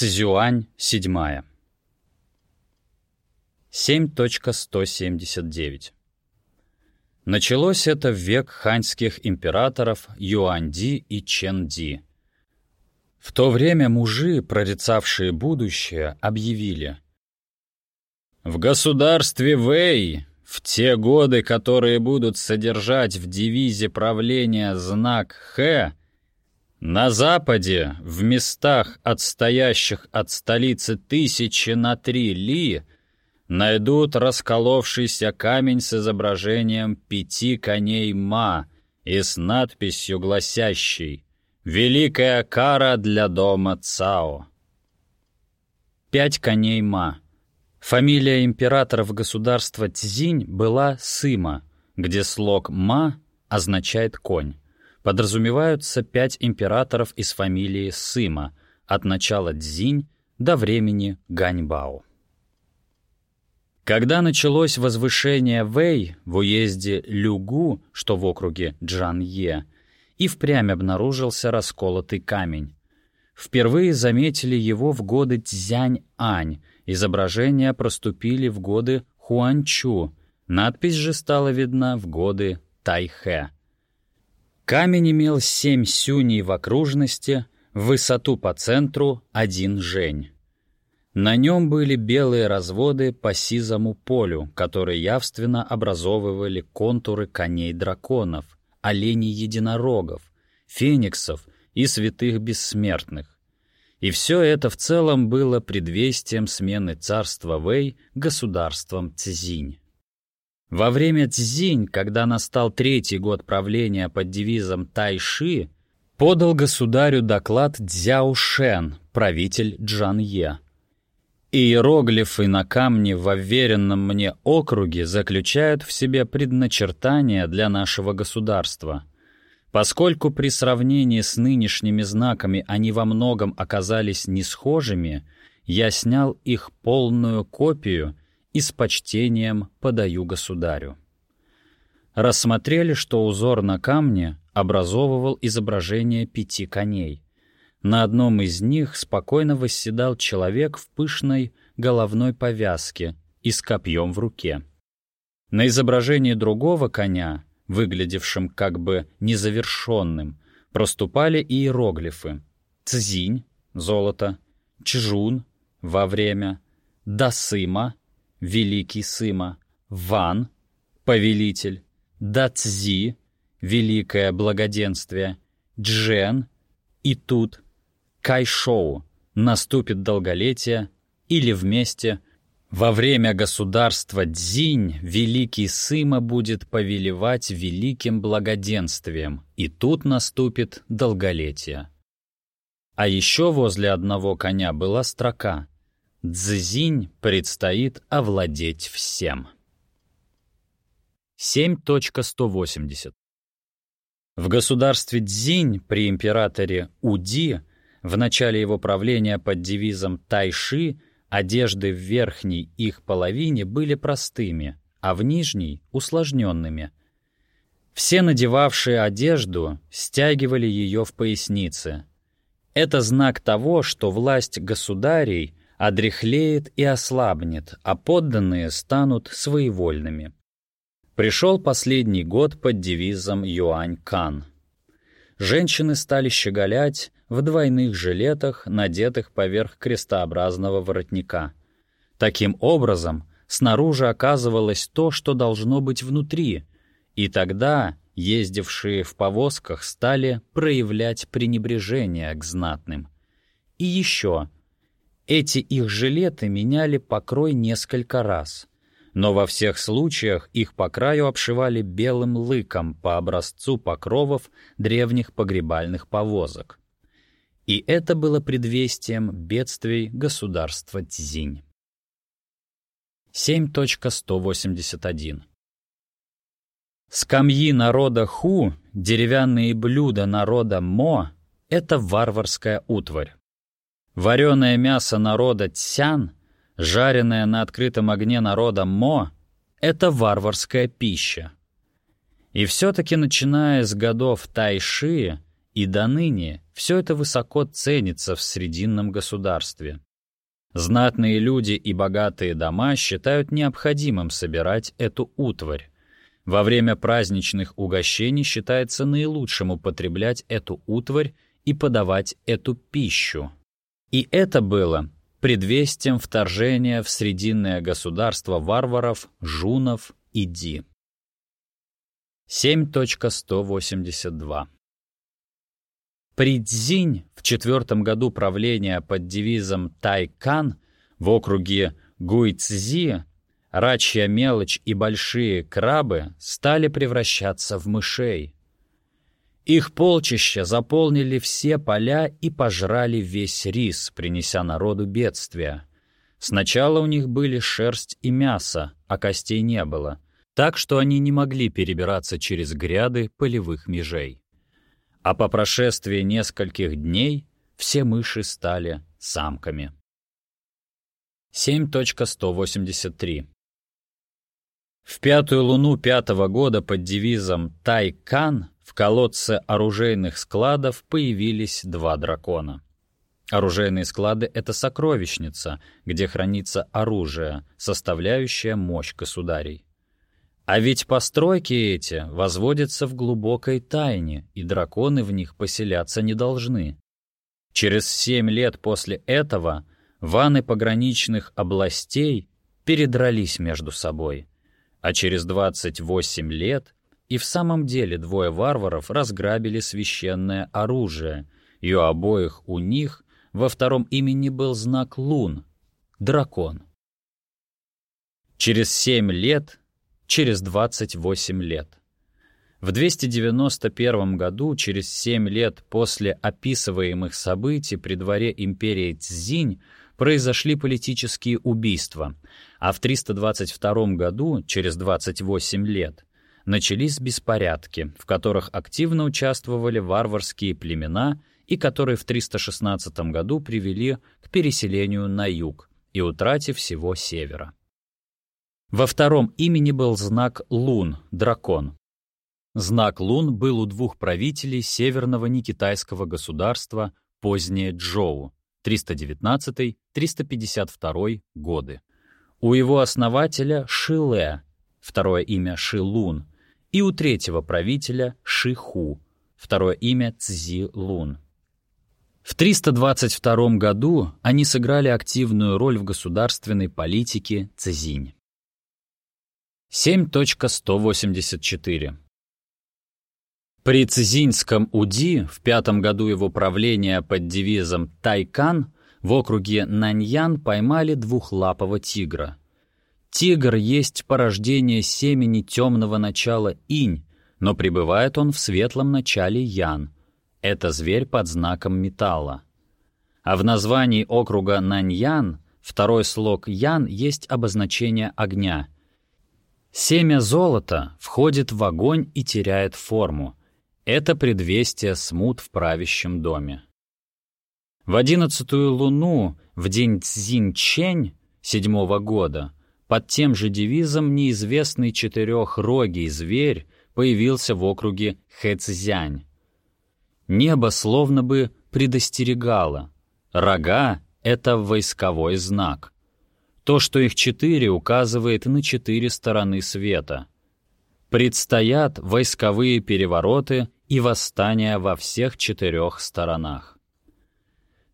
Цзюань, седьмая. 7.179 Началось это в век ханьских императоров Юанди и Ченди. В то время мужи, прорицавшие будущее, объявили «В государстве Вэй, в те годы, которые будут содержать в девизе правления знак Х, на западе, в местах, отстоящих от столицы тысячи на три ли, найдут расколовшийся камень с изображением пяти коней Ма и с надписью, гласящей «Великая кара для дома Цао». Пять коней Ма. Фамилия императоров государства Цзинь была Сыма, где слог «Ма» означает «конь». Подразумеваются пять императоров из фамилии Сыма от начала Цзинь до времени Ганьбао. Когда началось возвышение Вэй в уезде Люгу, что в округе Джанье, и впрямь обнаружился расколотый камень. Впервые заметили его в годы Цзянь-Ань, изображения проступили в годы Хуанчу, надпись же стала видна в годы Тайхэ. Камень имел семь сюней в окружности, в высоту по центру один жень. На нем были белые разводы по сизому полю, которые явственно образовывали контуры коней-драконов, оленей-единорогов, фениксов и святых бессмертных. И все это в целом было предвестием смены царства Вэй государством Цзинь. Во время Цзинь, когда настал третий год правления под девизом Тайши, подал государю доклад Цзяо Шен, правитель Джанье. Иероглифы на камне в уверенном мне округе заключают в себе предначертания для нашего государства. Поскольку при сравнении с нынешними знаками они во многом оказались несхожими, я снял их полную копию и с почтением подаю государю. Рассмотрели, что узор на камне образовывал изображение пяти коней — на одном из них спокойно восседал человек в пышной головной повязке и с копьем в руке. На изображении другого коня, выглядевшем как бы незавершенным, проступали иероглифы «Цзинь» — золото, «Чжун» — во время, «Дасыма» — великий Сыма, «Ван» — повелитель, «Дацзи» — великое благоденствие, «Джен» и тут Кайшоу наступит долголетие или вместе во время государства Дзинь великий Сыма будет повелевать великим благоденствием, и тут наступит долголетие. А еще возле одного коня была строка «Дзинь предстоит овладеть всем». 7.180 В государстве Дзинь при императоре Уди в начале его правления под девизом «Тайши» одежды в верхней их половине были простыми, а в нижней — усложненными. Все надевавшие одежду стягивали ее в пояснице. Это знак того, что власть государей одряхлеет и ослабнет, а подданные станут своевольными. Пришел последний год под девизом «Юань-Кан». Женщины стали щеголять, в двойных жилетах, надетых поверх крестообразного воротника. Таким образом, снаружи оказывалось то, что должно быть внутри, и тогда ездившие в повозках стали проявлять пренебрежение к знатным. И еще, эти их жилеты меняли покрой несколько раз, но во всех случаях их по краю обшивали белым лыком по образцу покровов древних погребальных повозок. И это было предвестием бедствий государства Цзинь. 7.181 Скамьи народа Ху, деревянные блюда народа Мо — это варварская утварь. Вареное мясо народа Цян, жареное на открытом огне народа Мо — это варварская пища. И все-таки, начиная с годов Тайши, И до ныне все это высоко ценится в срединном государстве. Знатные люди и богатые дома считают необходимым собирать эту утварь. Во время праздничных угощений считается наилучшим употреблять эту утварь и подавать эту пищу. И это было предвестием вторжения в срединное государство варваров, жунов и ди. 7.182 При Цзинь в четвертом году правления под девизом Тайкан в округе Гуйцзи рачья мелочь и большие крабы стали превращаться в мышей. Их полчища заполнили все поля и пожрали весь рис, принеся народу бедствия. Сначала у них были шерсть и мясо, а костей не было, так что они не могли перебираться через гряды полевых межей. А по прошествии нескольких дней все мыши стали самками. 7.183 В пятую луну пятого года под девизом «Тайкан» в колодце оружейных складов появились два дракона. Оружейные склады — это сокровищница, где хранится оружие, составляющее мощь государей. А ведь постройки эти возводятся в глубокой тайне, и драконы в них поселяться не должны. Через семь лет после этого ваны пограничных областей передрались между собой, а через 28 лет и в самом деле двое варваров разграбили священное оружие, и у обоих у них во втором имени был знак лун — дракон. Через семь лет, через 28 лет. В 291 году, через семь лет после описываемых событий при дворе империи Цзинь, произошли политические убийства, а в 322 году, через 28 лет, начались беспорядки, в которых активно участвовали варварские племена и которые в 316 году привели к переселению на юг и утрате всего севера. Во втором имени был знак Лун, дракон. Знак Лун был у двух правителей северного некитайского государства позднее Джоу, 319-352 годы. У его основателя Шиле, второе имя Шилун, и у третьего правителя Шиху, второе имя Цзи Лун. В 322 году они сыграли активную роль в государственной политике Цзинь. 7.184 При Цзиньском УДИ в пятом году его правления под девизом «Тайкан» в округе Наньян поймали двухлапого тигра — Тигр есть порождение семени темного начала инь, но пребывает он в светлом начале ян. Это зверь под знаком металла. А в названии округа Наньян второй слог ян есть обозначение огня. Семя золота входит в огонь и теряет форму. Это предвестие смут в правящем доме. В одиннадцатую луну, в день Цзинь-Чень седьмого года, под тем же девизом неизвестный четырехрогий зверь появился в округе Хэцзянь. Небо словно бы предостерегало. Рога — это войсковой знак. То, что их четыре, указывает на четыре стороны света. Предстоят войсковые перевороты и восстания во всех четырех сторонах.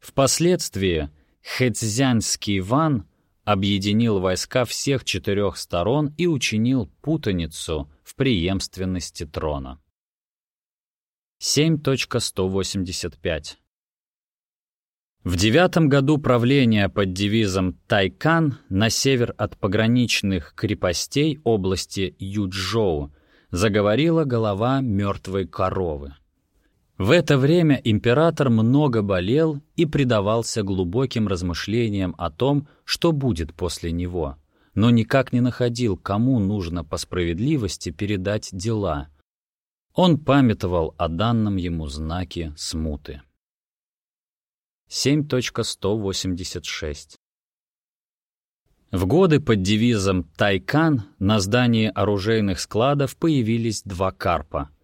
Впоследствии Хэцзянский ван — объединил войска всех четырех сторон и учинил путаницу в преемственности трона. 7.185 В девятом году правления под девизом «Тайкан» на север от пограничных крепостей области Юджоу заговорила голова мертвой коровы. В это время император много болел и предавался глубоким размышлениям о том, что будет после него, но никак не находил, кому нужно по справедливости передать дела. Он памятовал о данном ему знаке смуты. 7.186 В годы под девизом «Тайкан» на здании оружейных складов появились два карпа —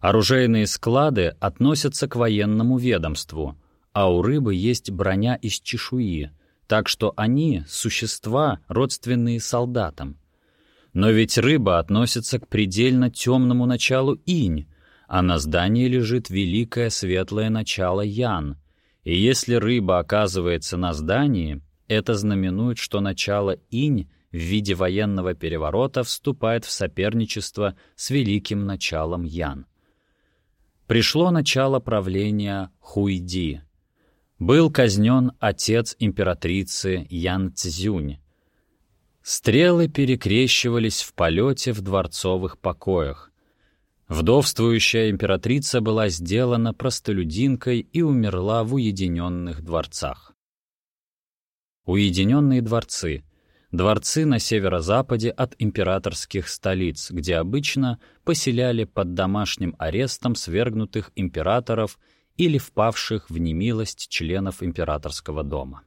Оружейные склады относятся к военному ведомству, а у рыбы есть броня из чешуи, так что они — существа, родственные солдатам. Но ведь рыба относится к предельно темному началу инь, а на здании лежит великое светлое начало ян. И если рыба оказывается на здании, это знаменует, что начало инь в виде военного переворота вступает в соперничество с великим началом ян пришло начало правления Хуйди. Был казнен отец императрицы Ян Цзюнь. Стрелы перекрещивались в полете в дворцовых покоях. Вдовствующая императрица была сделана простолюдинкой и умерла в уединенных дворцах. Уединенные дворцы — дворцы на северо-западе от императорских столиц, где обычно поселяли под домашним арестом свергнутых императоров или впавших в немилость членов императорского дома.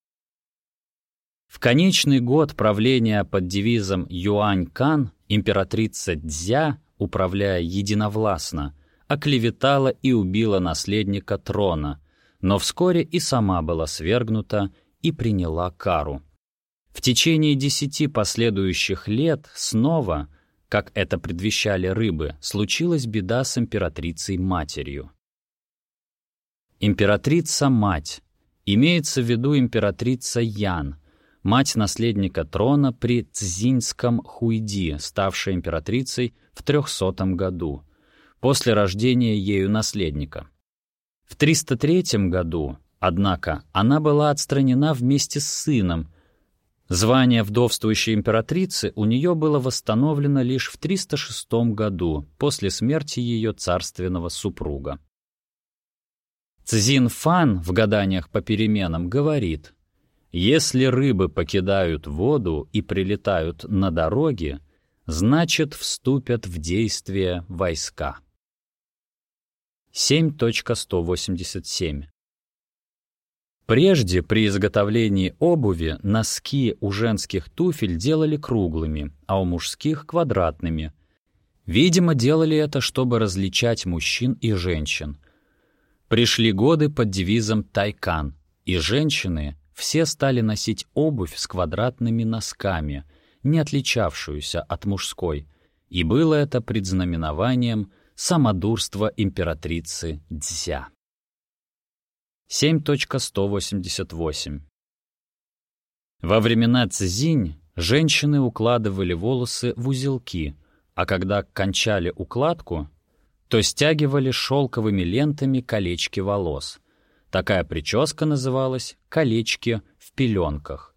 В конечный год правления под девизом Юань-Кан императрица Дзя, управляя единовластно, оклеветала и убила наследника трона, но вскоре и сама была свергнута и приняла кару — в течение десяти последующих лет снова, как это предвещали рыбы, случилась беда с императрицей-матерью. Императрица-мать. Имеется в виду императрица Ян, мать наследника трона при Цзиньском Хуйди, ставшая императрицей в 300 году, после рождения ею наследника. В 303 году, однако, она была отстранена вместе с сыном, Звание вдовствующей императрицы у нее было восстановлено лишь в 306 году, после смерти ее царственного супруга. Цзин Фан в гаданиях по переменам говорит, «Если рыбы покидают воду и прилетают на дороге, значит, вступят в действие войска». 7.187 Прежде при изготовлении обуви носки у женских туфель делали круглыми, а у мужских — квадратными. Видимо, делали это, чтобы различать мужчин и женщин. Пришли годы под девизом «Тайкан», и женщины все стали носить обувь с квадратными носками, не отличавшуюся от мужской, и было это предзнаменованием самодурства императрицы Дзя. 7.188 Во времена Цзинь женщины укладывали волосы в узелки, а когда кончали укладку, то стягивали шелковыми лентами колечки волос. Такая прическа называлась «колечки в пеленках».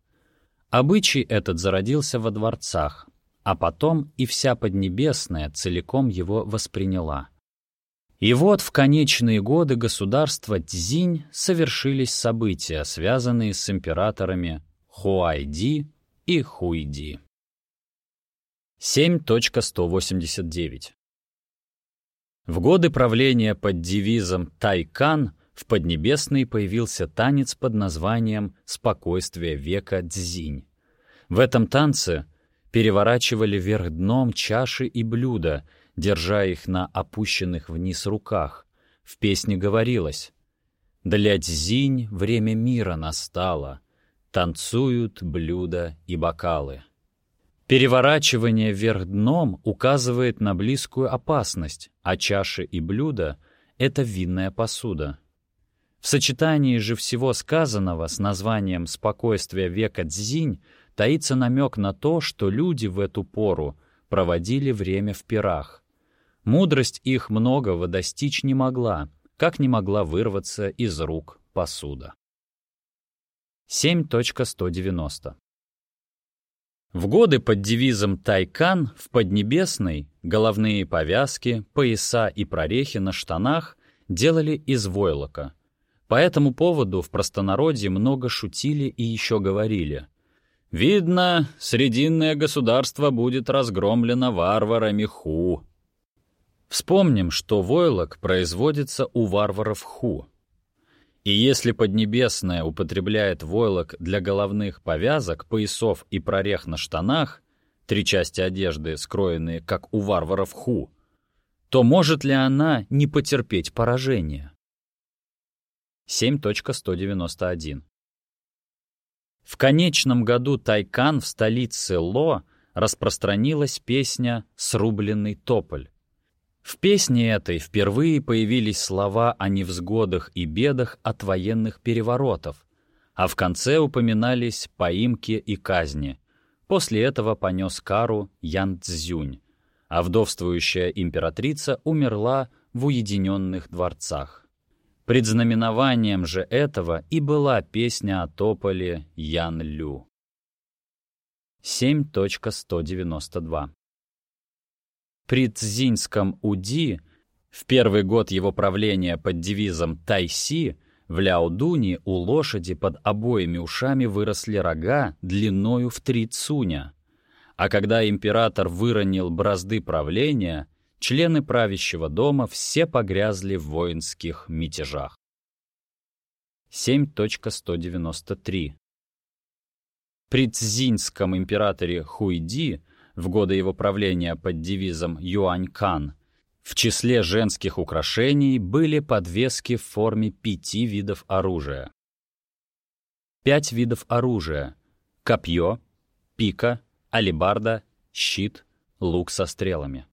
Обычай этот зародился во дворцах, а потом и вся Поднебесная целиком его восприняла — и вот в конечные годы государства Цзинь совершились события, связанные с императорами Хуайди и Хуйди. 7.189 В годы правления под девизом «Тайкан» в Поднебесной появился танец под названием «Спокойствие века Цзинь». В этом танце переворачивали вверх дном чаши и блюда, держа их на опущенных вниз руках. В песне говорилось «Для Дзинь время мира настало, танцуют блюда и бокалы». Переворачивание вверх дном указывает на близкую опасность, а чаши и блюда — это винная посуда. В сочетании же всего сказанного с названием «Спокойствие века Дзинь» таится намек на то, что люди в эту пору проводили время в пирах, Мудрость их многого достичь не могла, как не могла вырваться из рук посуда. 7.190 В годы под девизом «Тайкан» в Поднебесной головные повязки, пояса и прорехи на штанах делали из войлока. По этому поводу в простонародье много шутили и еще говорили. «Видно, срединное государство будет разгромлено варварами Ху». Вспомним, что войлок производится у варваров ху. И если Поднебесная употребляет войлок для головных повязок, поясов и прорех на штанах, три части одежды, скроенные, как у варваров ху, то может ли она не потерпеть поражение? 7.191 В конечном году Тайкан в столице Ло распространилась песня «Срубленный тополь». В песне этой впервые появились слова о невзгодах и бедах от военных переворотов, а в конце упоминались поимки и казни. После этого понес кару Ян Цзюнь, а вдовствующая императрица умерла в уединенных дворцах. Предзнаменованием же этого и была песня о тополе Ян Лю. 7.192 при Цзиньском Уди в первый год его правления под девизом «Тайси» в Ляодуне у лошади под обоими ушами выросли рога длиною в три цуня. А когда император выронил бразды правления, члены правящего дома все погрязли в воинских мятежах. 7.193 При цзиньском императоре Хуйди в годы его правления под девизом «Юань-Кан», в числе женских украшений были подвески в форме пяти видов оружия. Пять видов оружия — копье, пика, алебарда, щит, лук со стрелами.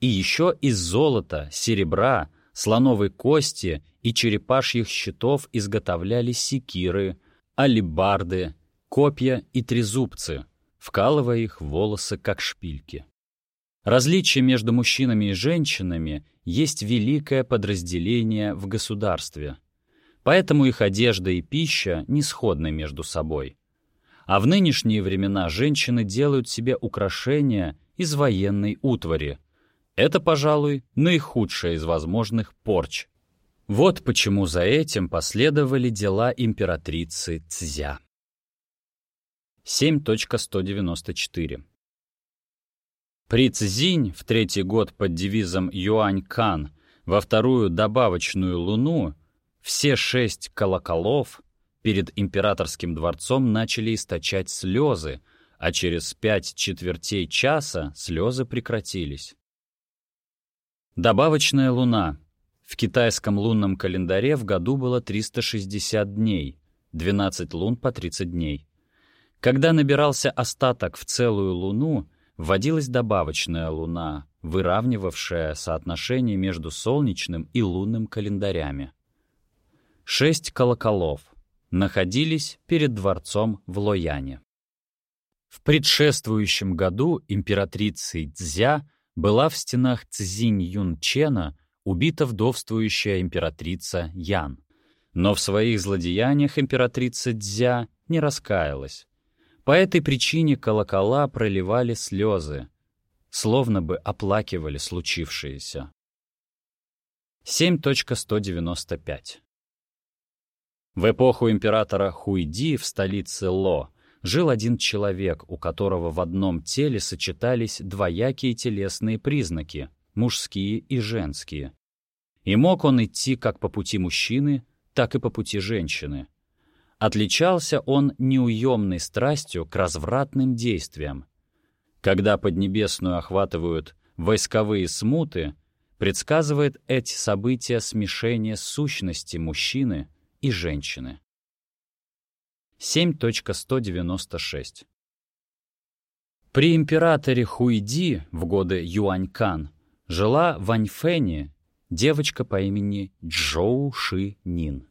И еще из золота, серебра, слоновой кости и черепашьих щитов изготовляли секиры, алебарды, копья и трезубцы — вкалывая их в волосы, как шпильки. Различие между мужчинами и женщинами есть великое подразделение в государстве, поэтому их одежда и пища не сходны между собой. А в нынешние времена женщины делают себе украшения из военной утвари. Это, пожалуй, наихудшая из возможных порч. Вот почему за этим последовали дела императрицы Цзя. 7.194. При Цзинь в третий год под девизом Юань-Кан во вторую добавочную луну все шесть колоколов перед императорским дворцом начали источать слезы, а через пять четвертей часа слезы прекратились. Добавочная луна. В китайском лунном календаре в году было 360 дней, 12 лун по 30 дней. Когда набирался остаток в целую луну, вводилась добавочная луна, выравнивавшая соотношение между солнечным и лунным календарями. Шесть колоколов находились перед дворцом в Лояне. В предшествующем году императрицей Цзя была в стенах Цзинь-Юн-Чена убита вдовствующая императрица Ян. Но в своих злодеяниях императрица Цзя не раскаялась. По этой причине колокола проливали слезы, словно бы оплакивали случившееся. 7.195 В эпоху императора Хуйди в столице Ло жил один человек, у которого в одном теле сочетались двоякие телесные признаки, мужские и женские. И мог он идти как по пути мужчины, так и по пути женщины. Отличался он неуемной страстью к развратным действиям. Когда Поднебесную охватывают войсковые смуты, предсказывает эти события смешения сущности мужчины и женщины. 7.196 При императоре Хуйди в годы Юанькан жила в Аньфэне девочка по имени Джоу Ши Нин.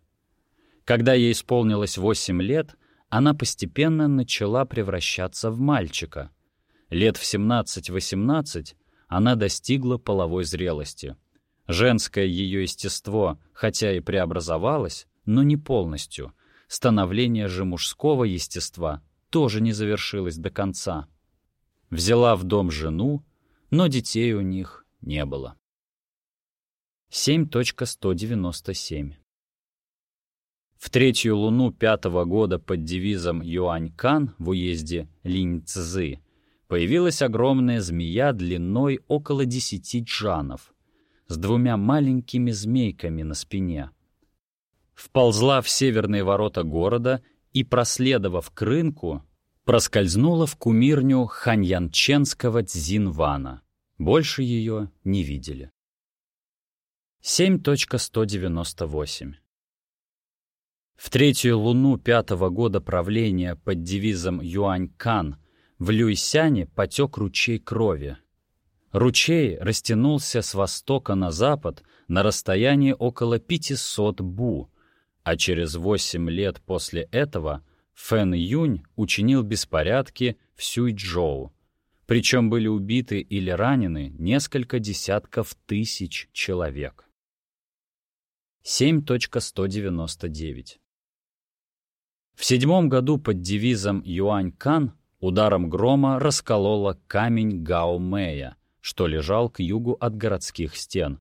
Когда ей исполнилось 8 лет, она постепенно начала превращаться в мальчика. Лет в 17-18 она достигла половой зрелости. Женское ее естество, хотя и преобразовалось, но не полностью. Становление же мужского естества тоже не завершилось до конца. Взяла в дом жену, но детей у них не было. 7.197 в третью луну пятого года под девизом Юань-Кан в уезде Линь-Цзы появилась огромная змея длиной около десяти джанов с двумя маленькими змейками на спине. Вползла в северные ворота города и, проследовав к рынку, проскользнула в кумирню ханьянченского Цзинвана. Больше ее не видели. 7.198 В третью луну пятого года правления под девизом Юань-Кан в Люйсяне потек ручей крови. Ручей растянулся с востока на запад на расстоянии около 500 бу, а через 8 лет после этого Фэн Юнь учинил беспорядки в Сюйчжоу, причем были убиты или ранены несколько десятков тысяч человек. 7.199 В седьмом году под девизом Юань-Кан ударом грома расколола камень Гао-Мэя, что лежал к югу от городских стен.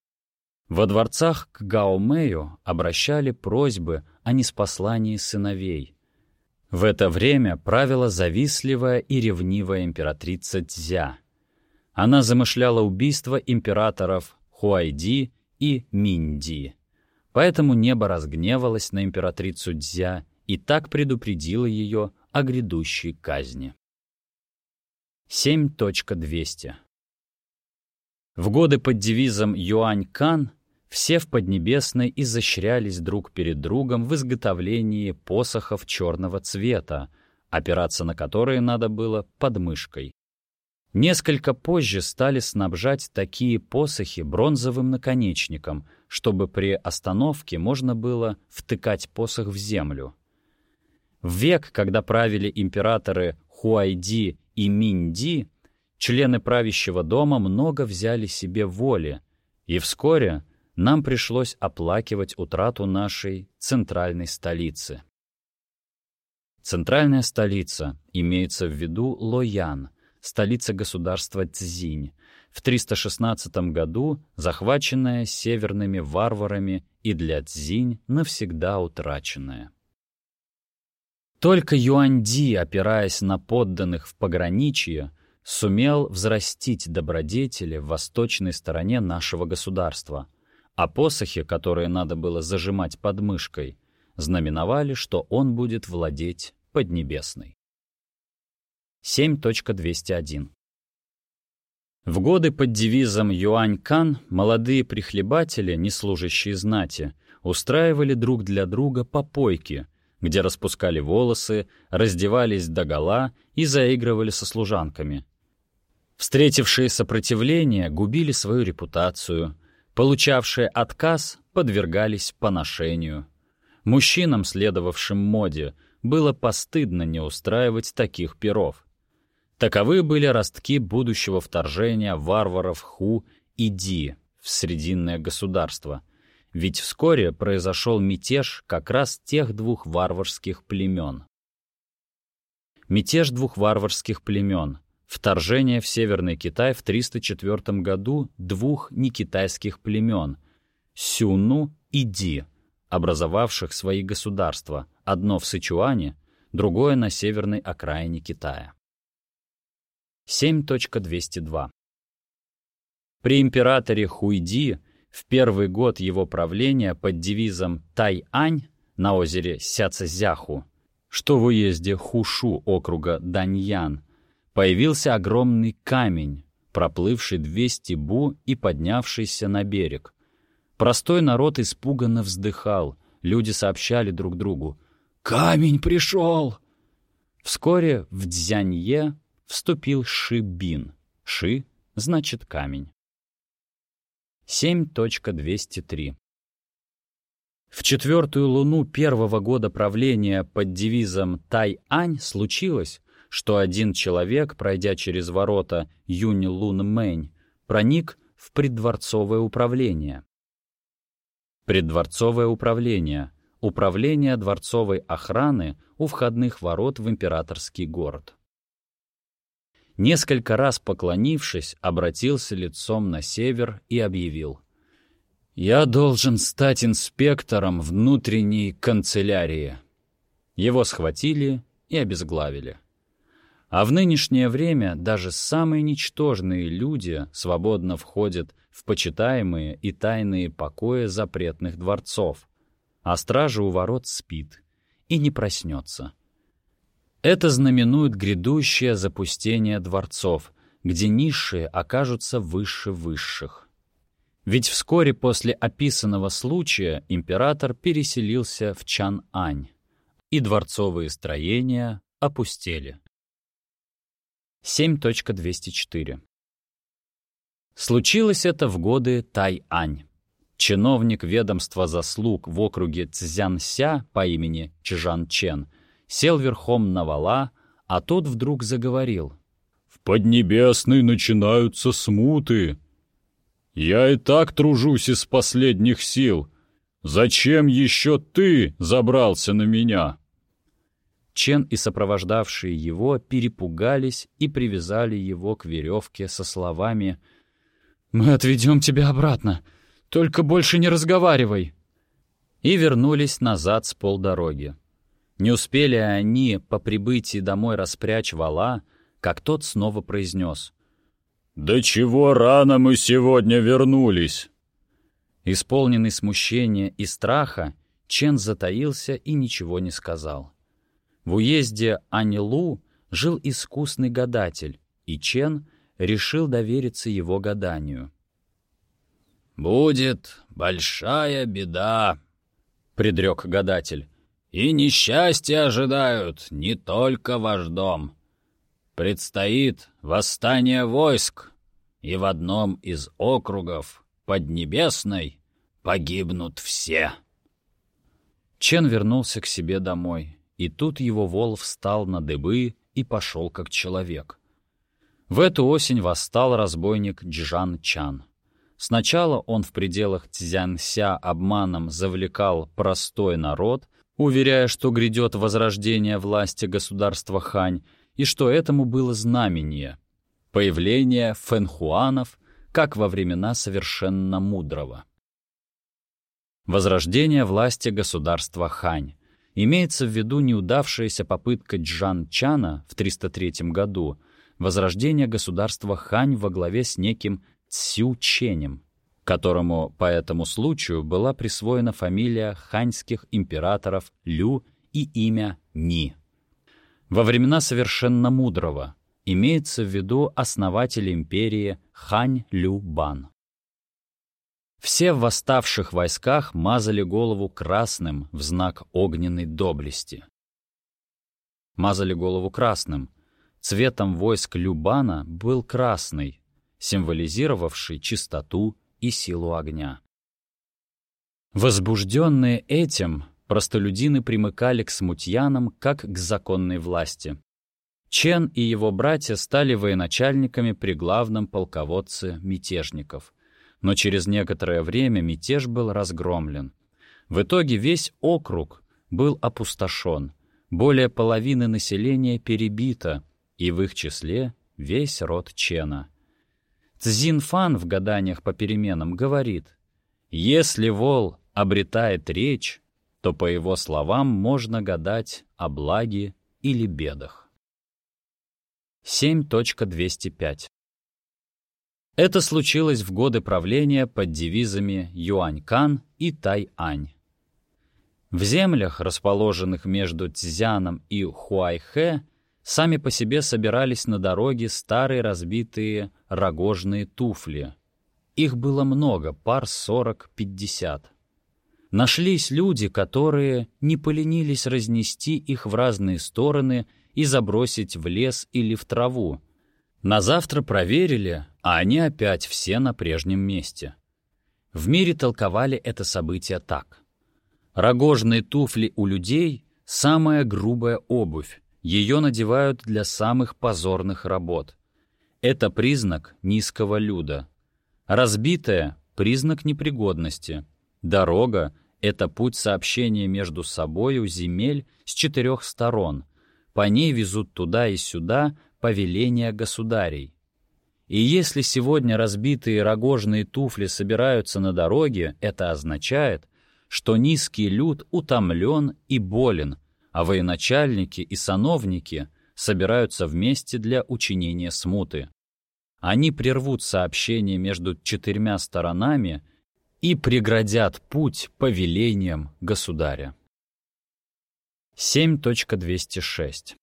Во дворцах к Гао-Мэю обращали просьбы о неспослании сыновей. В это время правила завистливая и ревнивая императрица Цзя. Она замышляла убийство императоров Хуайди и Минди. Поэтому небо разгневалось на императрицу Дзя и так предупредило ее о грядущей казни. 7.200 В годы под девизом «Юань-Кан» все в Поднебесной изощрялись друг перед другом в изготовлении посохов черного цвета, опираться на которые надо было под мышкой. Несколько позже стали снабжать такие посохи бронзовым наконечником, чтобы при остановке можно было втыкать посох в землю. В век, когда правили императоры Хуайди и Минди, члены правящего дома много взяли себе воли, и вскоре нам пришлось оплакивать утрату нашей центральной столицы. Центральная столица имеется в виду Лоян — столица государства Цзинь, в 316 году захваченная северными варварами и для Цзинь навсегда утраченная. Только Юаньди, опираясь на подданных в пограничье, сумел взрастить добродетели в восточной стороне нашего государства, а посохи, которые надо было зажимать под мышкой, знаменовали, что он будет владеть Поднебесной. 7.201. В годы под девизом «Юань-Кан» молодые прихлебатели, не служащие знати, устраивали друг для друга попойки, где распускали волосы, раздевались догола и заигрывали со служанками. Встретившие сопротивление губили свою репутацию, получавшие отказ подвергались поношению. Мужчинам, следовавшим моде, было постыдно не устраивать таких перов — Таковы были ростки будущего вторжения варваров Ху и Ди в Срединное государство, ведь вскоре произошел мятеж как раз тех двух варварских племен. Мятеж двух варварских племен, вторжение в Северный Китай в 304 году двух некитайских племен — Сюну и Ди, образовавших свои государства, одно в Сычуане, другое на северной окраине Китая. 7.202. При императоре Хуйди в первый год его правления под девизом Тай-Ань на озере Сяцзяху, что в уезде Хушу округа Даньян, появился огромный камень, проплывший 200 бу и поднявшийся на берег. Простой народ испуганно вздыхал, люди сообщали друг другу «Камень пришел!». Вскоре в Дзянье вступил Ши-Бин. Ши значит камень. 7.203 В четвертую луну первого года правления под девизом Тай-Ань случилось, что один человек, пройдя через ворота Юнь-Лун-Мэнь, проник в преддворцовое управление. Преддворцовое управление — управление дворцовой охраны у входных ворот в императорский город. Несколько раз поклонившись, обратился лицом на север и объявил. «Я должен стать инспектором внутренней канцелярии». Его схватили и обезглавили. А в нынешнее время даже самые ничтожные люди свободно входят в почитаемые и тайные покои запретных дворцов, а стража у ворот спит и не проснется. Это знаменует грядущее запустение дворцов, где низшие окажутся выше высших. Ведь вскоре после описанного случая император переселился в Чан-Ань, и дворцовые строения опустели. 7.204 Случилось это в годы Тай-Ань. Чиновник ведомства заслуг в округе Цзянся по имени Чжан Чен сел верхом на вала, а тот вдруг заговорил. «В Поднебесной начинаются смуты. Я и так тружусь из последних сил. Зачем еще ты забрался на меня?» Чен и сопровождавшие его перепугались и привязали его к веревке со словами «Мы отведем тебя обратно, только больше не разговаривай!» И вернулись назад с полдороги. Не успели они по прибытии домой распрячь вала, как тот снова произнес «Да чего рано мы сегодня вернулись!» Исполненный смущения и страха, Чен затаился и ничего не сказал. В уезде Анилу жил искусный гадатель, и Чен решил довериться его гаданию. «Будет большая беда», — предрек гадатель, «и несчастья ожидают не только ваш дом. Предстоит восстание войск, и в одном из округов Поднебесной погибнут все». Чен вернулся к себе домой. И тут его вол встал на дыбы и пошел как человек. В эту осень восстал разбойник Джан Чан. Сначала он в пределах Цзянся обманом завлекал простой народ, уверяя, что грядет возрождение власти государства Хань, и что этому было знамение — появление фэнхуанов, как во времена совершенно мудрого. Возрождение власти государства Хань. Имеется в виду неудавшаяся попытка Джан Чана в 303 году возрождения государства Хань во главе с неким Цю Ченем, которому по этому случаю была присвоена фамилия ханьских императоров Лю и имя Ни. Во времена совершенно мудрого имеется в виду основатель империи Хань Лю Бан. Все в восставших войсках мазали голову красным в знак огненной доблести. Мазали голову красным. Цветом войск Любана был красный, символизировавший чистоту и силу огня. Возбужденные этим, простолюдины примыкали к смутьянам как к законной власти. Чен и его братья стали военачальниками при главном полководце мятежников — но через некоторое время мятеж был разгромлен. В итоге весь округ был опустошен, более половины населения перебито, и в их числе весь род Чена. Цзинфан в гаданиях по переменам говорит, «Если вол обретает речь, то, по его словам, можно гадать о благе или бедах». 7.205 это случилось в годы правления под девизами Юань-Кан и Тай-Ань. В землях, расположенных между Цзяном и Хуайхэ, сами по себе собирались на дороге старые разбитые рогожные туфли. Их было много, пар сорок-пятьдесят. Нашлись люди, которые не поленились разнести их в разные стороны и забросить в лес или в траву, на завтра проверили, а они опять все на прежнем месте. В мире толковали это событие так. Рогожные туфли у людей — самая грубая обувь, ее надевают для самых позорных работ. Это признак низкого люда. Разбитая — признак непригодности. Дорога — это путь сообщения между собой у земель с четырех сторон. По ней везут туда и сюда повеления государей. И если сегодня разбитые рогожные туфли собираются на дороге, это означает, что низкий люд утомлен и болен, а военачальники и сановники собираются вместе для учинения смуты. Они прервут сообщение между четырьмя сторонами и преградят путь повелениям государя. 7.206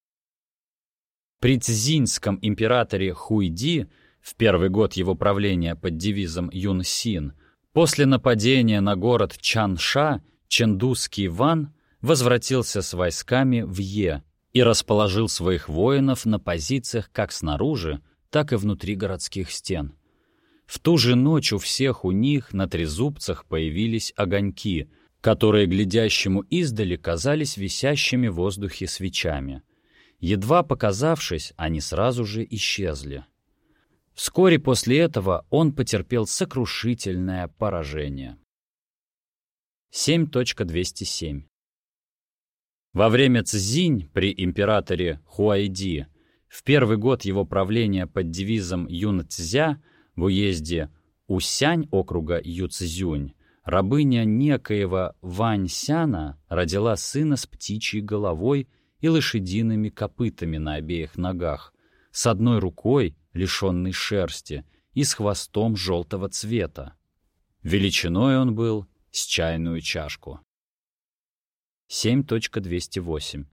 При цзиньском императоре Хуйди в первый год его правления под девизом Юн Син после нападения на город Чанша чендузский Ван возвратился с войсками в Е и расположил своих воинов на позициях как снаружи, так и внутри городских стен. В ту же ночь у всех у них на трезубцах появились огоньки, которые глядящему издали казались висящими в воздухе свечами. Едва показавшись, они сразу же исчезли. Вскоре после этого он потерпел сокрушительное поражение. 7.207 Во время Цзинь при императоре Хуайди в первый год его правления под девизом Юн Цзя в уезде Усянь округа Юцзюнь рабыня некоего Вань Сяна родила сына с птичьей головой и лошадиными копытами на обеих ногах, с одной рукой, лишенной шерсти, и с хвостом желтого цвета. Величиной он был с чайную чашку. 7.208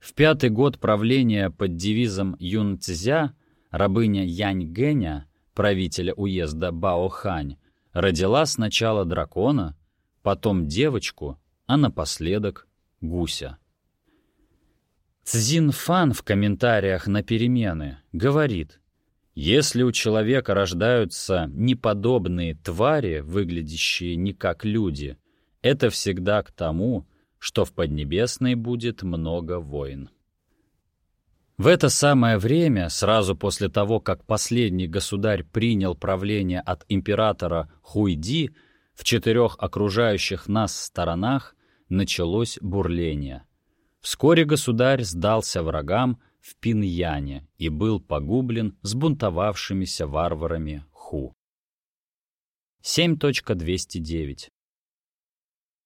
В пятый год правления под девизом Юн Цзя рабыня Янь Гэня, правителя уезда Баохань, родила сначала дракона, потом девочку, а напоследок гуся. Цзин Фан в комментариях на перемены говорит, если у человека рождаются неподобные твари, выглядящие не как люди, это всегда к тому, что в Поднебесной будет много войн. В это самое время, сразу после того, как последний государь принял правление от императора Хуйди, в четырех окружающих нас сторонах началось бурление. Вскоре государь сдался врагам в Пиньяне и был погублен сбунтовавшимися варварами Ху. 7.209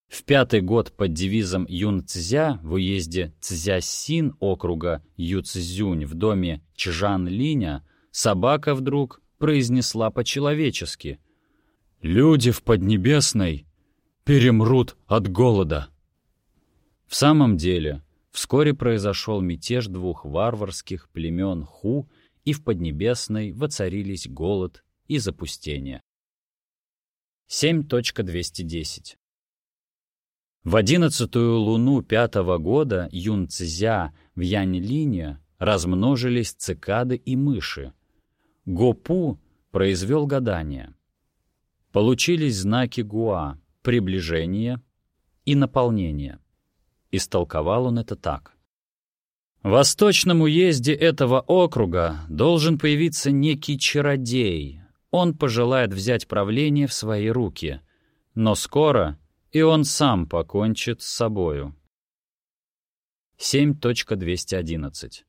в пятый год под девизом Юн Цзя в уезде Цзясин округа Юцзюнь в доме Чжан Линя собака вдруг произнесла по-человечески «Люди в Поднебесной перемрут от голода». В самом деле, вскоре произошел мятеж двух варварских племен Ху, и в Поднебесной воцарились голод и запустение. 7.210 в одиннадцатую луну пятого года Юн Цзя в Яньлине размножились цикады и мыши. Гопу произвел гадание. Получились знаки Гуа — приближение и наполнение. Истолковал он это так. В восточном уезде этого округа должен появиться некий чародей. Он пожелает взять правление в свои руки. Но скоро и он сам покончит с собою. 7.211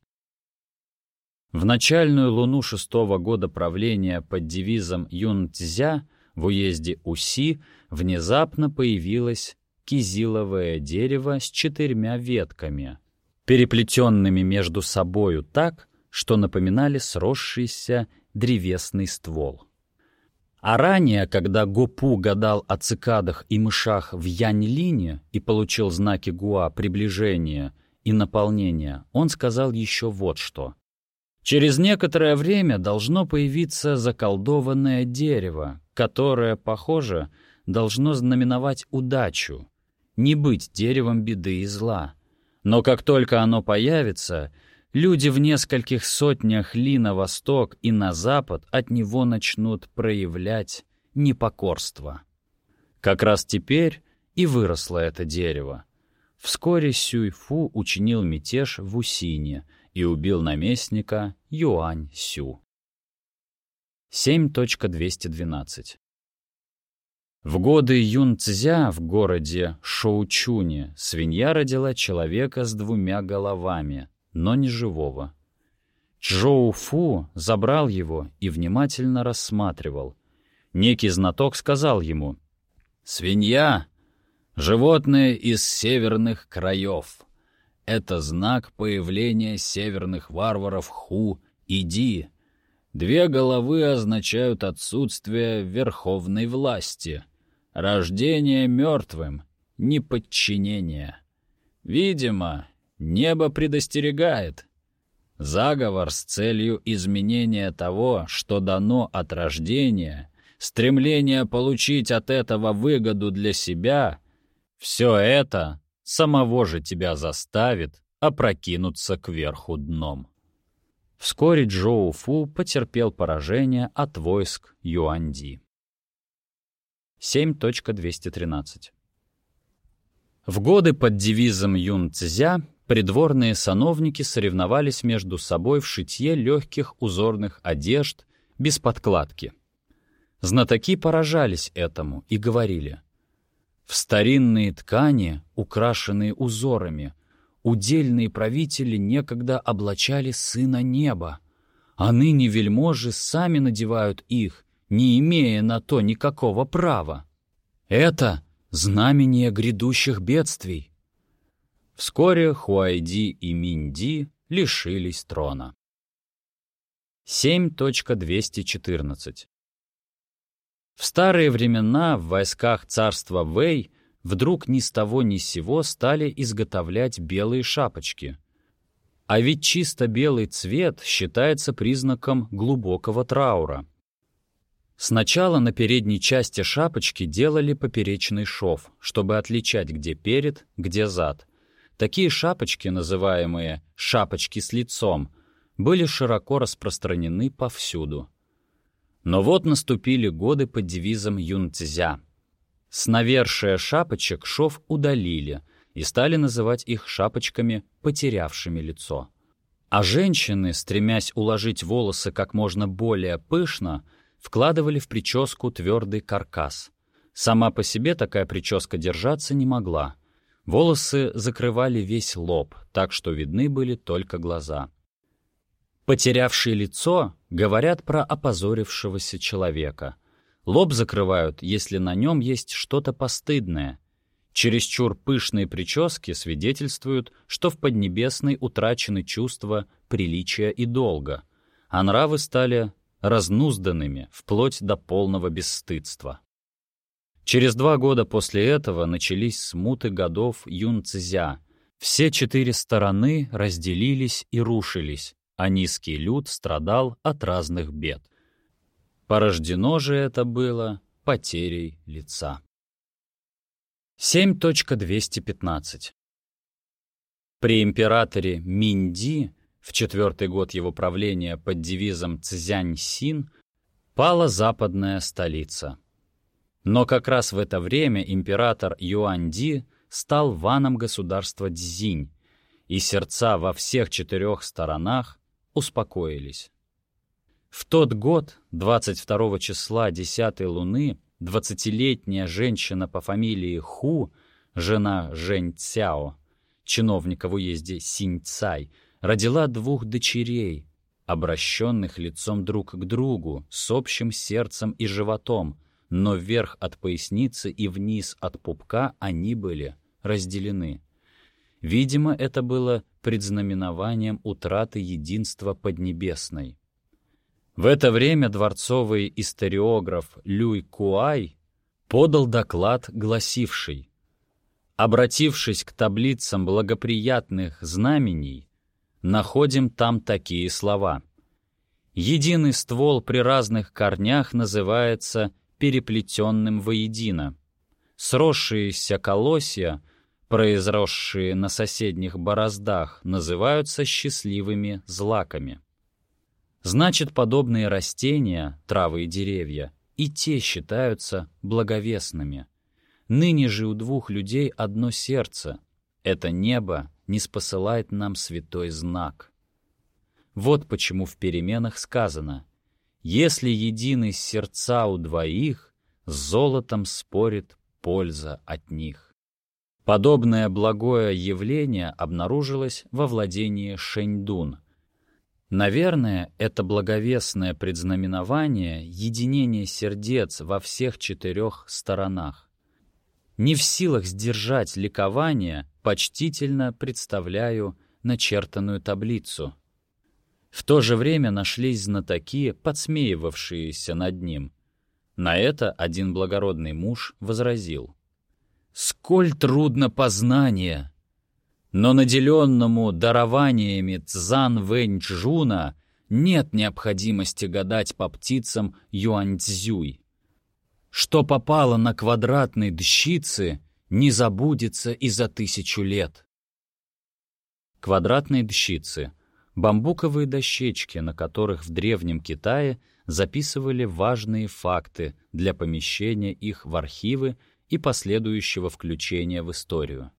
В начальную луну шестого года правления под девизом Юн Цзя в уезде Уси внезапно появилось кизиловое дерево с четырьмя ветками, переплетенными между собою так, что напоминали сросшийся древесный ствол. А ранее, когда Гопу гадал о цикадах и мышах в Янь-Лине и получил знаки Гуа приближения и наполнения, он сказал еще вот что. Через некоторое время должно появиться заколдованное дерево, которое, похоже, должно знаменовать удачу, не быть деревом беды и зла. Но как только оно появится — Люди в нескольких сотнях ли на восток и на запад от него начнут проявлять непокорство. Как раз теперь и выросло это дерево. Вскоре Сюйфу учинил мятеж в Усине и убил наместника Юань Сю. 7.212 В годы Юн Цзя в городе Шоучуне свинья родила человека с двумя головами — но не живого. Чжоу Фу забрал его и внимательно рассматривал. Некий знаток сказал ему, «Свинья — животное из северных краев. Это знак появления северных варваров Ху и Ди. Две головы означают отсутствие верховной власти, рождение мертвым, неподчинение. Видимо, Небо предостерегает. Заговор с целью изменения того, что дано от рождения, стремление получить от этого выгоду для себя — все это самого же тебя заставит опрокинуться кверху дном. Вскоре Джоу Фу потерпел поражение от войск Юанди. 7.213 В годы под девизом Юн Цзя придворные сановники соревновались между собой в шитье легких узорных одежд без подкладки. Знатоки поражались этому и говорили, «В старинные ткани, украшенные узорами, удельные правители некогда облачали сына неба, а ныне вельможи сами надевают их, не имея на то никакого права. Это знамение грядущих бедствий. Вскоре Хуайди и Минди лишились трона. 7.214 В старые времена в войсках царства Вэй вдруг ни с того ни с сего стали изготовлять белые шапочки. А ведь чисто белый цвет считается признаком глубокого траура. Сначала на передней части шапочки делали поперечный шов, чтобы отличать, где перед, где зад. Такие шапочки, называемые «шапочки с лицом», были широко распространены повсюду. Но вот наступили годы под девизом Юнцзя — с навершия шапочек шов удалили и стали называть их шапочками, потерявшими лицо. А женщины, стремясь уложить волосы как можно более пышно, вкладывали в прическу твердый каркас. Сама по себе такая прическа держаться не могла. Волосы закрывали весь лоб, так что видны были только глаза. Потерявший лицо говорят про опозорившегося человека — Лоб закрывают, если на нем есть что-то постыдное. Чересчур пышные прически свидетельствуют, что в Поднебесной утрачены чувства приличия и долга, а нравы стали разнузданными, вплоть до полного бесстыдства. Через два года после этого начались смуты годов Юн-Цзя. Все четыре стороны разделились и рушились, а низкий люд страдал от разных бед. Порождено же это было потерей лица. 7.215 При императоре Минди в четвертый год его правления под девизом Цзянь-Син пала западная столица. Но как раз в это время император Юанди стал ваном государства Цзинь, и сердца во всех четырех сторонах успокоились. В тот год, 22 числа 10 луны, 20-летняя женщина по фамилии Ху, жена Жень Цяо, чиновника в уезде Синьцай, родила двух дочерей, обращенных лицом друг к другу, с общим сердцем и животом, но вверх от поясницы и вниз от пупка они были разделены. Видимо, это было предзнаменованием утраты единства Поднебесной. В это время дворцовый историограф Люй Куай подал доклад, гласивший «Обратившись к таблицам благоприятных знамений, находим там такие слова. Единый ствол при разных корнях называется переплетенным воедино. Сросшиеся колосья, произросшие на соседних бороздах, называются счастливыми злаками. Значит, подобные растения, травы и деревья, и те считаются благовестными. Ныне же у двух людей одно сердце. Это небо не спосылает нам святой знак. Вот почему в переменах сказано «Если едины сердца у двоих, с золотом спорит польза от них». Подобное благое явление обнаружилось во владении Шэньдун — Наверное, это благовестное предзнаменование — единение сердец во всех четырех сторонах. Не в силах сдержать ликование, почтительно представляю начертанную таблицу. В то же время нашлись знатоки, подсмеивавшиеся над ним. На это один благородный муж возразил. «Сколь трудно познание! но наделенному дарованиями Цзан Вэньчжуна нет необходимости гадать по птицам Юаньцзюй. Что попало на квадратной дщицы, не забудется и за тысячу лет. Квадратные дщицы — бамбуковые дощечки, на которых в Древнем Китае записывали важные факты для помещения их в архивы и последующего включения в историю.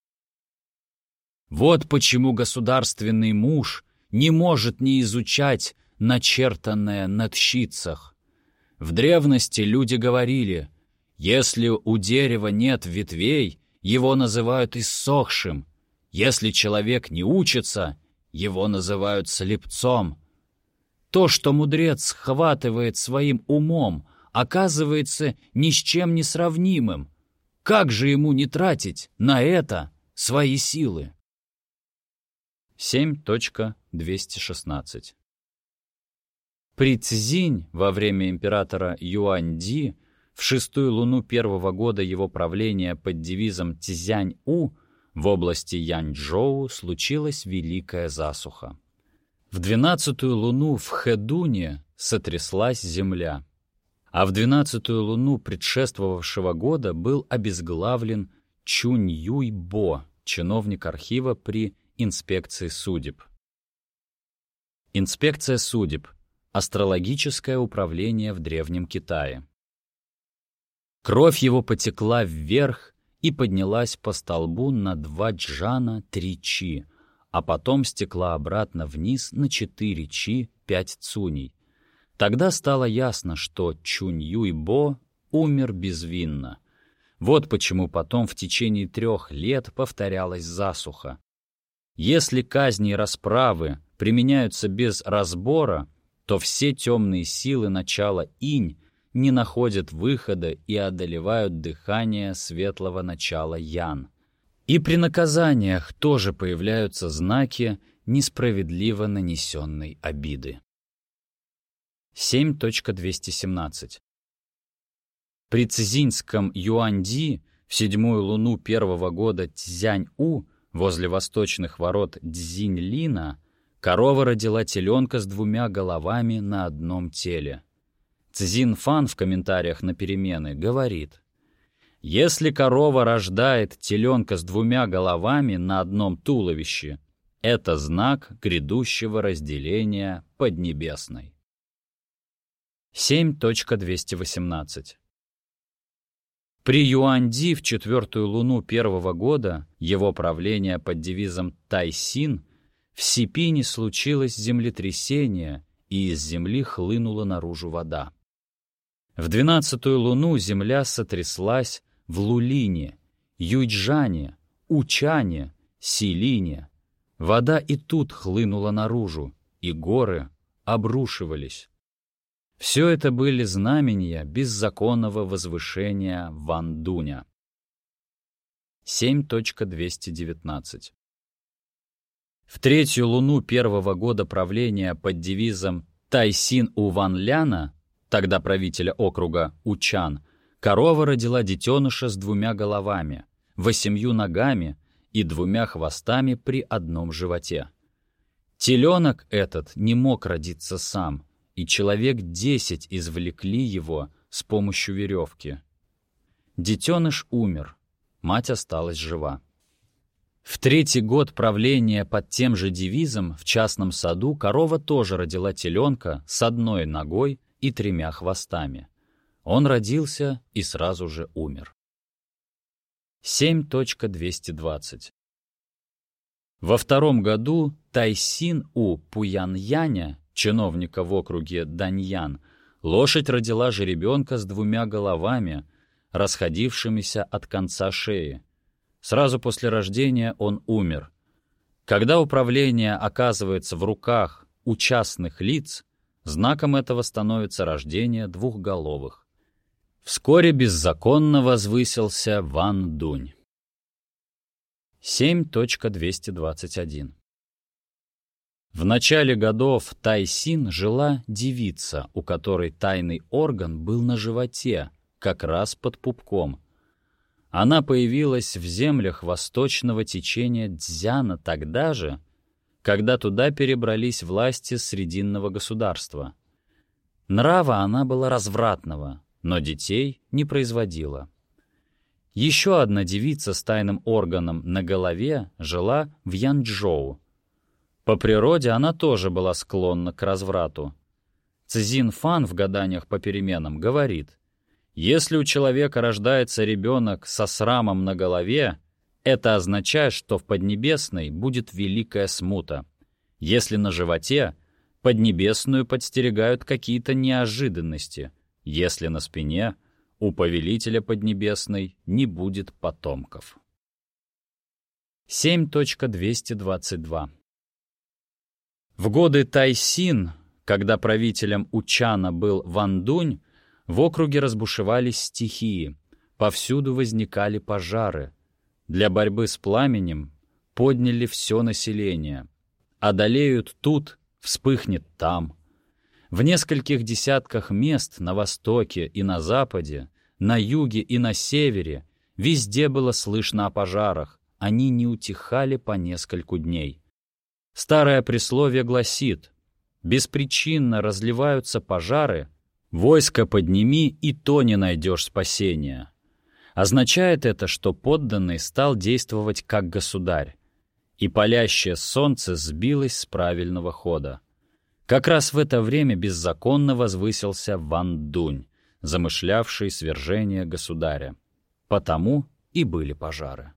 Вот почему государственный муж не может не изучать начертанное на тщицах. В древности люди говорили, если у дерева нет ветвей, его называют иссохшим, если человек не учится, его называют слепцом. То, что мудрец схватывает своим умом, оказывается ни с чем не сравнимым. Как же ему не тратить на это свои силы? 7.216 При Цзинь во время императора Юаньди в шестую луну первого года его правления под девизом Цзянь-У в области Янчжоу случилась великая засуха. В двенадцатую луну в Хэдуне сотряслась земля, а в двенадцатую луну предшествовавшего года был обезглавлен Чунь Юй Бо, чиновник архива при инспекции судеб. Инспекция судеб — астрологическое управление в Древнем Китае. Кровь его потекла вверх и поднялась по столбу на два джана три чи, а потом стекла обратно вниз на четыре чи пять цуней. Тогда стало ясно, что Чунь Юй Бо умер безвинно. Вот почему потом в течение трех лет повторялась засуха. Если казни и расправы применяются без разбора, то все темные силы начала инь не находят выхода и одолевают дыхание светлого начала ян. И при наказаниях тоже появляются знаки несправедливо нанесенной обиды. 7.217 При Цзиньском Юаньди в седьмую луну первого года Цзянь-У Возле восточных ворот Дзиньлина корова родила теленка с двумя головами на одном теле. Цзин Фан в комментариях на перемены говорит, «Если корова рождает теленка с двумя головами на одном туловище, это знак грядущего разделения Поднебесной». 7.218 при Юанди в четвертую луну первого года его правления под девизом Тайсин в Сипине случилось землетрясение, и из земли хлынула наружу вода. В двенадцатую луну земля сотряслась в Лулине, Юйджане, Учане, Силине. Вода и тут хлынула наружу, и горы обрушивались. Все это были знамения беззаконного возвышения Вандуня. 7.219 В третью луну первого года правления под девизом Тайсин у Ван Ляна, тогда правителя округа Учан, корова родила детеныша с двумя головами, восемью ногами и двумя хвостами при одном животе. Теленок этот не мог родиться сам, и человек десять извлекли его с помощью веревки. Детеныш умер, мать осталась жива. В третий год правления под тем же девизом в частном саду корова тоже родила теленка с одной ногой и тремя хвостами. Он родился и сразу же умер. 7.220 Во втором году Тайсин у Пуяньяня чиновника в округе Даньян, лошадь родила жеребенка с двумя головами, расходившимися от конца шеи. Сразу после рождения он умер. Когда управление оказывается в руках у частных лиц, знаком этого становится рождение двухголовых. Вскоре беззаконно возвысился Ван Дунь. 7.221 в начале годов Тайсин жила девица, у которой тайный орган был на животе, как раз под пупком. Она появилась в землях восточного течения Дзяна тогда же, когда туда перебрались власти Срединного государства. Нрава она была развратного, но детей не производила. Еще одна девица с тайным органом на голове жила в Янчжоу. По природе она тоже была склонна к разврату. Цзин Фан в гаданиях по переменам говорит, если у человека рождается ребенок со срамом на голове, это означает, что в Поднебесной будет великая смута. Если на животе, Поднебесную подстерегают какие-то неожиданности. Если на спине — у повелителя Поднебесной не будет потомков. 7.222 В годы Тайсин, когда правителем Учана был Вандунь, в округе разбушевались стихии, повсюду возникали пожары. Для борьбы с пламенем подняли все население. Одолеют тут, вспыхнет там. В нескольких десятках мест на востоке и на западе, на юге и на севере везде было слышно о пожарах, они не утихали по нескольку дней. Старое присловие гласит «Беспричинно разливаются пожары, войско подними, и то не найдешь спасения». Означает это, что подданный стал действовать как государь, и палящее солнце сбилось с правильного хода. Как раз в это время беззаконно возвысился Ван Дунь, замышлявший свержение государя. Потому и были пожары.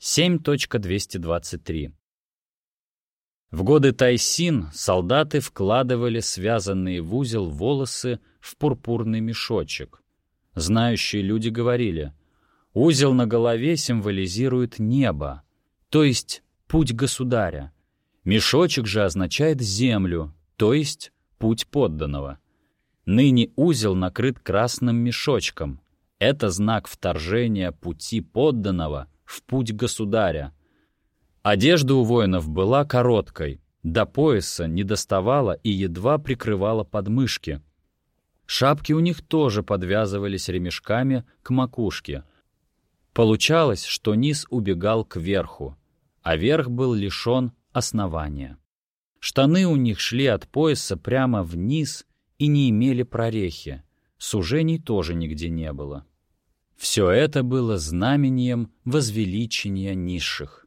7.223 В годы Тайсин солдаты вкладывали связанные в узел волосы в пурпурный мешочек. Знающие люди говорили, узел на голове символизирует небо, то есть путь государя, Мешочек же означает землю, то есть путь подданного. Ныне узел накрыт красным мешочком. Это знак вторжения пути подданного в путь государя. Одежда у воинов была короткой, до пояса не доставала и едва прикрывала подмышки. Шапки у них тоже подвязывались ремешками к макушке. Получалось, что низ убегал кверху, а верх был лишен основания. Штаны у них шли от пояса прямо вниз и не имели прорехи. Сужений тоже нигде не было. Все это было знамением возвеличения низших.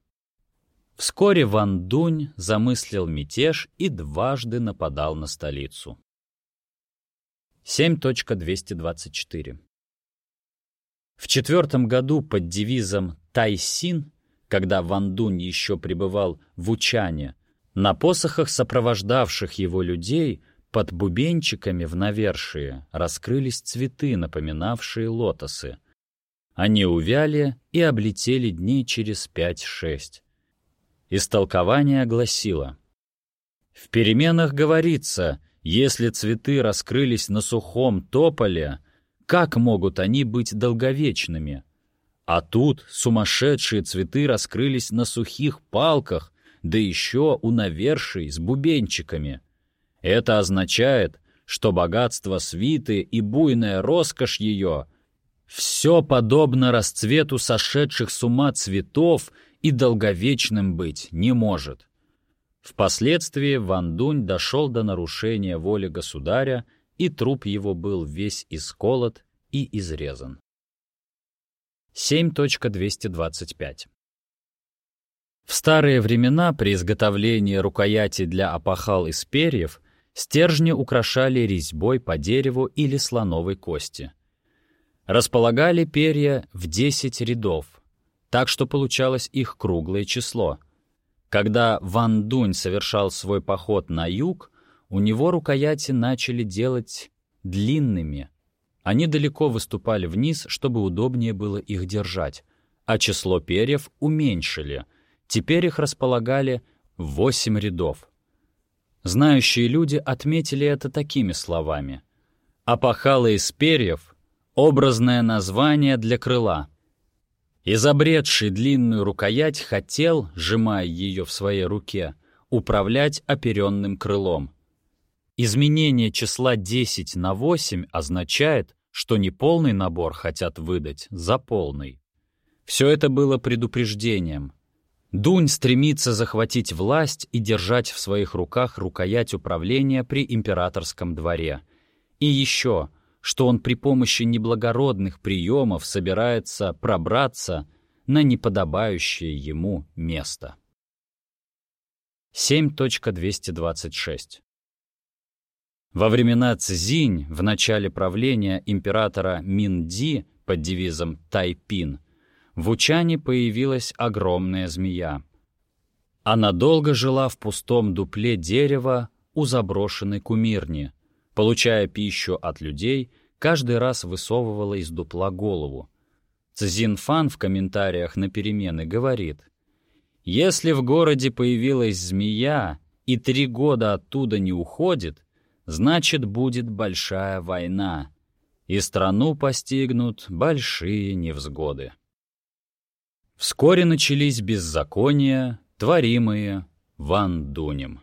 Вскоре Ван Дунь замыслил мятеж и дважды нападал на столицу. 7.224 В четвертом году под девизом «Тайсин» когда Ван Дунь еще пребывал в Учане, на посохах сопровождавших его людей под бубенчиками в навершие раскрылись цветы, напоминавшие лотосы. Они увяли и облетели дней через пять-шесть. Истолкование гласило. В переменах говорится, если цветы раскрылись на сухом тополе, как могут они быть долговечными? А тут сумасшедшие цветы раскрылись на сухих палках, да еще у навершей с бубенчиками. Это означает, что богатство свиты и буйная роскошь ее — все подобно расцвету сошедших с ума цветов и долговечным быть не может. Впоследствии Ван Дунь дошел до нарушения воли государя, и труп его был весь исколот и изрезан. 7.225. В старые времена при изготовлении рукояти для опахал из перьев стержни украшали резьбой по дереву или слоновой кости. Располагали перья в 10 рядов, так что получалось их круглое число. Когда Ван Дунь совершал свой поход на юг, у него рукояти начали делать длинными, они далеко выступали вниз, чтобы удобнее было их держать, а число перьев уменьшили. Теперь их располагали восемь рядов. Знающие люди отметили это такими словами. «Опахало из перьев — образное название для крыла». Изобретший длинную рукоять хотел, сжимая ее в своей руке, управлять оперенным крылом. Изменение числа 10 на 8 означает, что неполный набор хотят выдать за полный. Все это было предупреждением. Дунь стремится захватить власть и держать в своих руках рукоять управления при императорском дворе. И еще, что он при помощи неблагородных приемов собирается пробраться на неподобающее ему место. 7.226 Во времена Цзинь, в начале правления императора Минди под девизом Тайпин, в Учане появилась огромная змея. Она долго жила в пустом дупле дерева у заброшенной кумирни. Получая пищу от людей, каждый раз высовывала из дупла голову. Цзинфан в комментариях на перемены говорит, «Если в городе появилась змея и три года оттуда не уходит, значит, будет большая война, и страну постигнут большие невзгоды». Вскоре начались беззакония, творимые Ван Дунем.